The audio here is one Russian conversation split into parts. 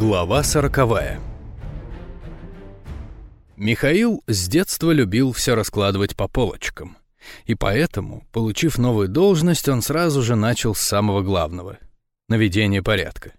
Глава сороковая Михаил с детства любил все раскладывать по полочкам. И поэтому, получив новую должность, он сразу же начал с самого главного — наведения порядка.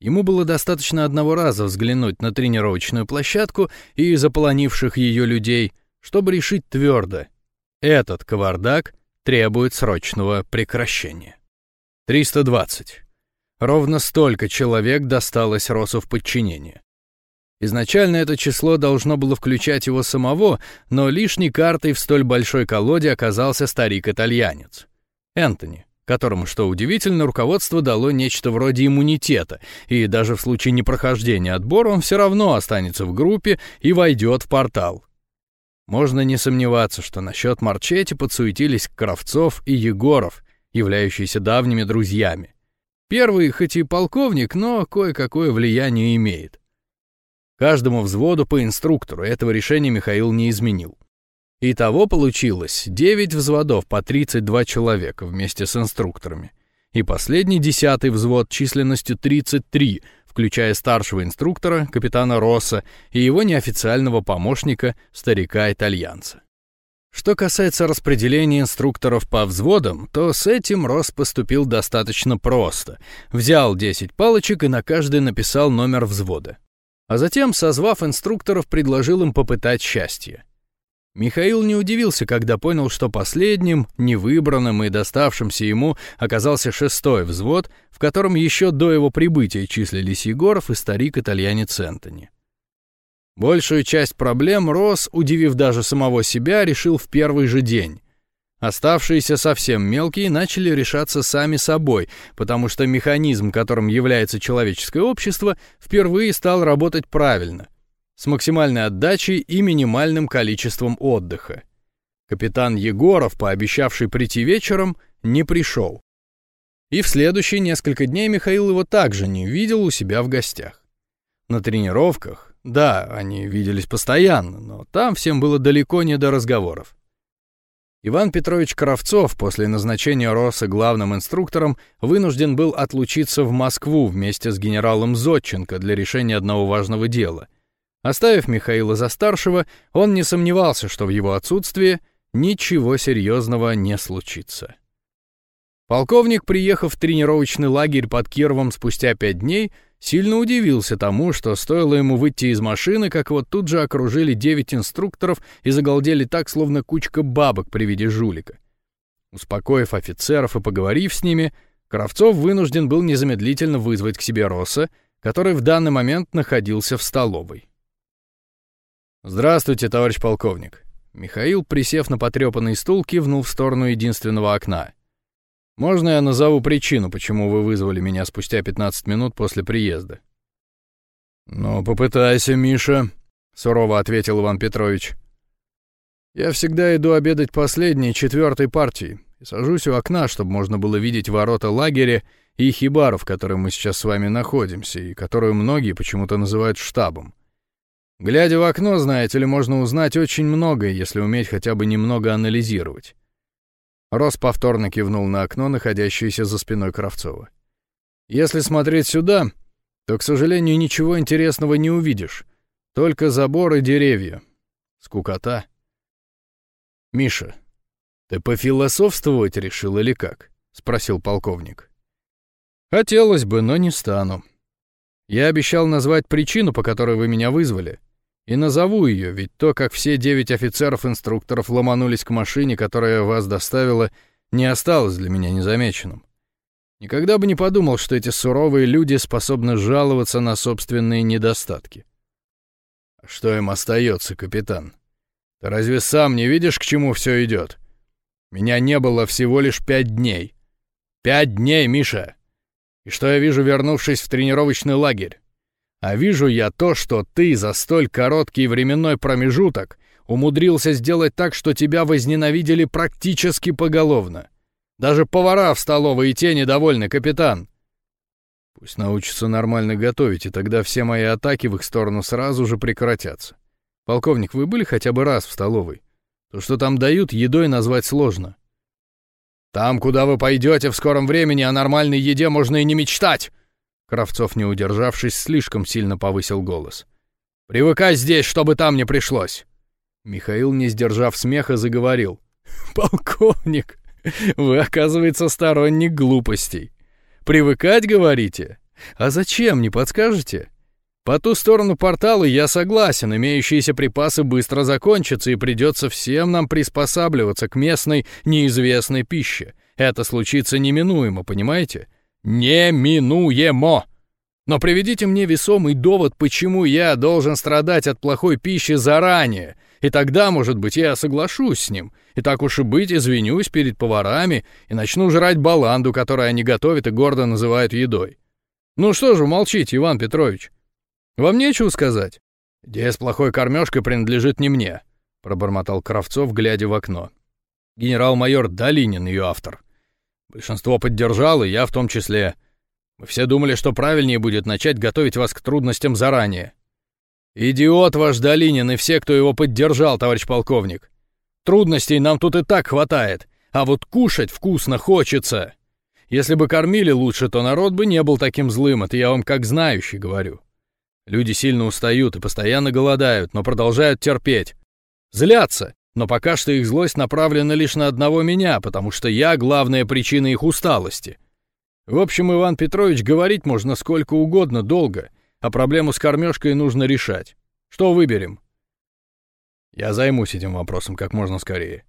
Ему было достаточно одного раза взглянуть на тренировочную площадку и заполонивших ее людей, чтобы решить твердо — этот кавардак требует срочного прекращения. 320. Ровно столько человек досталось Росу в подчинение. Изначально это число должно было включать его самого, но лишней картой в столь большой колоде оказался старик-итальянец. Энтони, которому, что удивительно, руководство дало нечто вроде иммунитета, и даже в случае непрохождения отбора он все равно останется в группе и войдет в портал. Можно не сомневаться, что насчет Марчети подсуетились Кравцов и Егоров, являющиеся давними друзьями. Первый хоть и полковник, но кое-какое влияние имеет. Каждому взводу по инструктору этого решения Михаил не изменил. Итого получилось 9 взводов по 32 человека вместе с инструкторами. И последний десятый взвод численностью 33, включая старшего инструктора, капитана Росса, и его неофициального помощника, старика-итальянца. Что касается распределения инструкторов по взводам, то с этим Росс поступил достаточно просто. Взял 10 палочек и на каждой написал номер взвода. А затем, созвав инструкторов, предложил им попытать счастье. Михаил не удивился, когда понял, что последним, невыбранным и доставшимся ему оказался шестой взвод, в котором еще до его прибытия числились Егоров и старик-итальянец Энтони. Большую часть проблем Рос, удивив даже самого себя, решил в первый же день. Оставшиеся совсем мелкие начали решаться сами собой, потому что механизм, которым является человеческое общество, впервые стал работать правильно, с максимальной отдачей и минимальным количеством отдыха. Капитан Егоров, пообещавший прийти вечером, не пришел. И в следующие несколько дней Михаил его также не видел у себя в гостях. На тренировках, да, они виделись постоянно, но там всем было далеко не до разговоров. Иван Петрович Кравцов после назначения Росса главным инструктором вынужден был отлучиться в Москву вместе с генералом Зодченко для решения одного важного дела. Оставив Михаила за старшего, он не сомневался, что в его отсутствии ничего серьезного не случится. Полковник, приехав в тренировочный лагерь под Кировом спустя пять дней, Сильно удивился тому, что стоило ему выйти из машины, как вот тут же окружили девять инструкторов и загалдели так, словно кучка бабок при виде жулика. Успокоив офицеров и поговорив с ними, Кравцов вынужден был незамедлительно вызвать к себе Росса, который в данный момент находился в столовой. «Здравствуйте, товарищ полковник». Михаил, присев на потрепанный стул, кивнул в сторону единственного окна. Можно я назову причину, почему вы вызвали меня спустя 15 минут после приезда? Ну, попытайся, Миша, сурово ответил Иван Петрович. Я всегда иду обедать последней, четвертой партии и сажусь у окна, чтобы можно было видеть ворота лагеря и хибару, в которой мы сейчас с вами находимся, и которую многие почему-то называют штабом. Глядя в окно, знаете ли, можно узнать очень многое, если уметь хотя бы немного анализировать. Рос повторно кивнул на окно, находящееся за спиной Кравцова. «Если смотреть сюда, то, к сожалению, ничего интересного не увидишь. Только забор и деревья. Скукота». «Миша, ты пофилософствовать решил или как?» — спросил полковник. «Хотелось бы, но не стану. Я обещал назвать причину, по которой вы меня вызвали. И назову ее, ведь то, как все девять офицеров-инструкторов ломанулись к машине, которая вас доставила, не осталось для меня незамеченным. Никогда бы не подумал, что эти суровые люди способны жаловаться на собственные недостатки. А что им остается, капитан? Ты разве сам не видишь, к чему все идет? Меня не было всего лишь пять дней. Пять дней, Миша! И что я вижу, вернувшись в тренировочный лагерь? А вижу я то, что ты за столь короткий временной промежуток умудрился сделать так, что тебя возненавидели практически поголовно. Даже повара в столовой и те недовольны, капитан. Пусть научатся нормально готовить, и тогда все мои атаки в их сторону сразу же прекратятся. Полковник, вы были хотя бы раз в столовой? То, что там дают, едой назвать сложно. Там, куда вы пойдете в скором времени, о нормальной еде можно и не мечтать. Кравцов, не удержавшись, слишком сильно повысил голос. «Привыкай здесь, чтобы там не пришлось!» Михаил, не сдержав смеха, заговорил. «Полковник, вы, оказывается, сторонник глупостей. Привыкать, говорите? А зачем, не подскажете? По ту сторону портала я согласен, имеющиеся припасы быстро закончатся, и придется всем нам приспосабливаться к местной неизвестной пище. Это случится неминуемо, понимаете? Неминуемо! Но приведите мне весомый довод, почему я должен страдать от плохой пищи заранее, и тогда, может быть, я соглашусь с ним, и так уж и быть, извинюсь перед поварами и начну жрать баланду, которую они готовят и гордо называют едой. Ну что же молчите, Иван Петрович? Вам нечего сказать? Идея с плохой кормежкой принадлежит не мне, пробормотал Кравцов, глядя в окно. Генерал-майор Долинин ее автор. Большинство поддержало, я в том числе. Мы все думали, что правильнее будет начать готовить вас к трудностям заранее. Идиот ваш Долинин и все, кто его поддержал, товарищ полковник. Трудностей нам тут и так хватает, а вот кушать вкусно хочется. Если бы кормили лучше, то народ бы не был таким злым, это я вам как знающий говорю. Люди сильно устают и постоянно голодают, но продолжают терпеть. Злятся, но пока что их злость направлена лишь на одного меня, потому что я главная причина их усталости. В общем, Иван Петрович, говорить можно сколько угодно долго, а проблему с кормежкой нужно решать. Что выберем? Я займусь этим вопросом как можно скорее.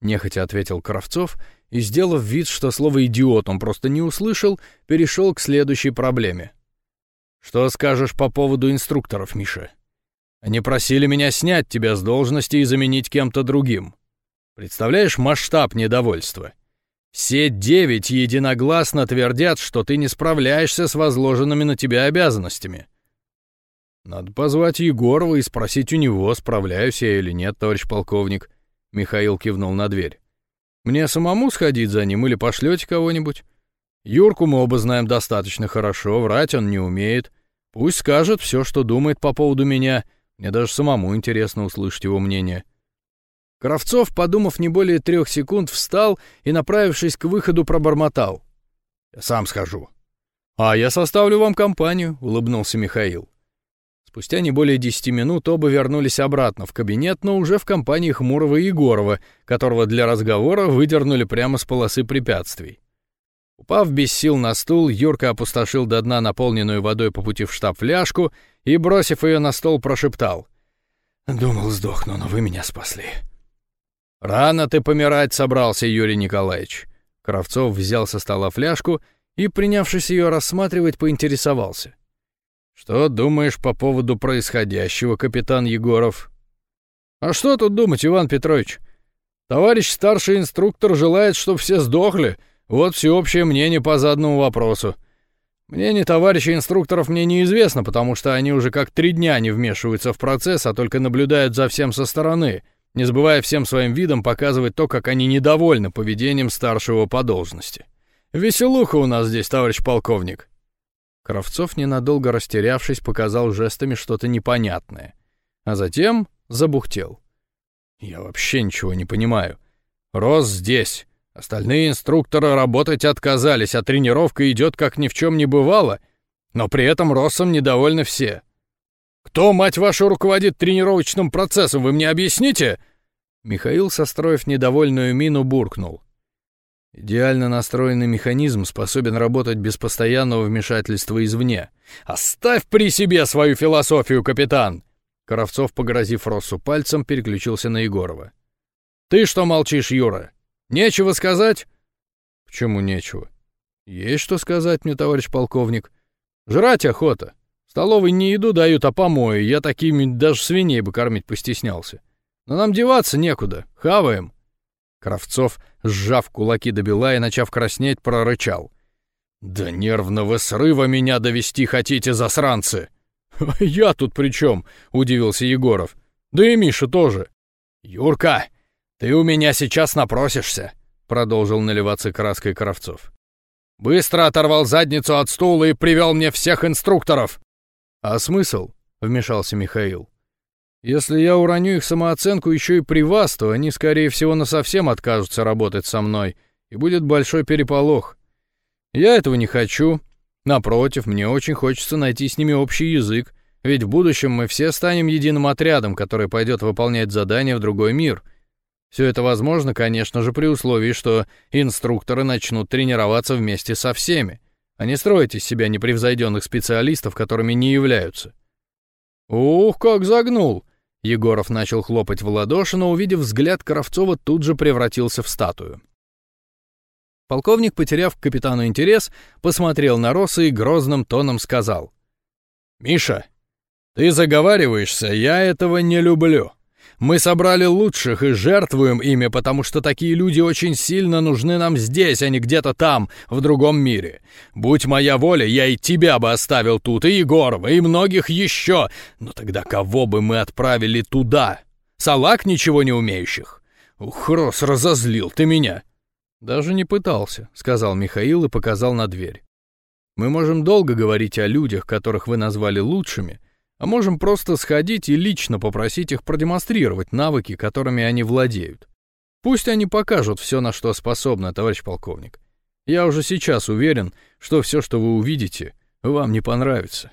Нехотя ответил Кравцов и, сделав вид, что слово «идиот» он просто не услышал, перешел к следующей проблеме. Что скажешь по поводу инструкторов, Миша? Они просили меня снять тебя с должности и заменить кем-то другим. Представляешь масштаб недовольства? Все девять единогласно твердят, что ты не справляешься с возложенными на тебя обязанностями. Надо позвать Егорова и спросить у него, справляюсь я или нет, товарищ полковник. Михаил кивнул на дверь. Мне самому сходить за ним или пошлете кого-нибудь? Юрку мы оба знаем достаточно хорошо, врать он не умеет. Пусть скажет все, что думает по поводу меня. Мне даже самому интересно услышать его мнение. Кравцов, подумав не более трех секунд, встал и, направившись к выходу, пробормотал. «Я сам схожу». «А я составлю вам компанию», — улыбнулся Михаил. Спустя не более десяти минут оба вернулись обратно в кабинет, но уже в компании Хмурого и Егорова, которого для разговора выдернули прямо с полосы препятствий. Упав без сил на стул, Юрка опустошил до дна наполненную водой по пути в штаб фляжку и, бросив ее на стол, прошептал. «Думал, сдохну, но вы меня спасли». «Рано ты помирать собрался, Юрий Николаевич». Кравцов взял со стола фляжку и, принявшись ее рассматривать, поинтересовался. «Что думаешь по поводу происходящего, капитан Егоров?» «А что тут думать, Иван Петрович? Товарищ старший инструктор желает, чтобы все сдохли, вот всеобщее мнение по заданному вопросу. Мнение товарищей инструкторов мне неизвестно, потому что они уже как три дня не вмешиваются в процесс, а только наблюдают за всем со стороны, не забывая всем своим видом показывать то, как они недовольны поведением старшего по должности. Веселуха у нас здесь, товарищ полковник. Кравцов, ненадолго растерявшись, показал жестами что-то непонятное, а затем забухтел. Я вообще ничего не понимаю. Рос здесь, Остальные инструкторы работать отказались, а тренировка идет как ни в чем не бывало, но при этом Россом недовольны все. «Кто, мать вашу, руководит тренировочным процессом, вы мне объясните?» Михаил, состроив недовольную мину, буркнул. «Идеально настроенный механизм способен работать без постоянного вмешательства извне. Оставь при себе свою философию, капитан!» Коровцов, погрозив Россу пальцем, переключился на Егорова. «Ты что молчишь, Юра? Нечего сказать? Почему нечего? Есть что сказать мне, товарищ полковник. Жрать охота. Столовой не еду дают, а помои. Я такими даже свиней бы кормить постеснялся. Но нам деваться некуда. Хаваем. Кравцов, сжав кулаки до бела и начав краснеть, прорычал. «Да нервного срыва меня довести хотите, засранцы!» «Я тут при чем?» — удивился Егоров. «Да и Миша тоже». «Юрка, «Ты у меня сейчас напросишься», — продолжил наливаться краской Кравцов. «Быстро оторвал задницу от стула и привел мне всех инструкторов!» «А смысл?» — вмешался Михаил. «Если я уроню их самооценку еще и при вас, то они, скорее всего, насовсем откажутся работать со мной, и будет большой переполох. Я этого не хочу, Напротив, мне очень хочется найти с ними общий язык, ведь в будущем мы все станем единым отрядом, который пойдет выполнять задания в другой мир. Все это возможно, конечно же, при условии, что инструкторы начнут тренироваться вместе со всеми, а не строить из себя непревзойденных специалистов, которыми не являются. «Ух, как загнул!» Егоров начал хлопать в ладоши, но, увидев взгляд Кравцова, тут же превратился в статую. Полковник, потеряв к капитану интерес, посмотрел на Росса и грозным тоном сказал. «Миша, ты заговариваешься, я этого не люблю. Мы собрали лучших и жертвуем ими, потому что такие люди очень сильно нужны нам здесь, а не где-то там, в другом мире. Будь моя воля, я и тебя бы оставил тут, и Егорова, и многих еще. Но тогда кого бы мы отправили туда? Салак ничего не умеющих? Ух, Рос, разозлил ты меня. Даже не пытался, сказал Михаил и показал на дверь. Мы можем долго говорить о людях, которых вы назвали лучшими, а можем просто сходить и лично попросить их продемонстрировать навыки, которыми они владеют. Пусть они покажут все, на что способны, товарищ полковник. Я уже сейчас уверен, что все, что вы увидите, вам не понравится.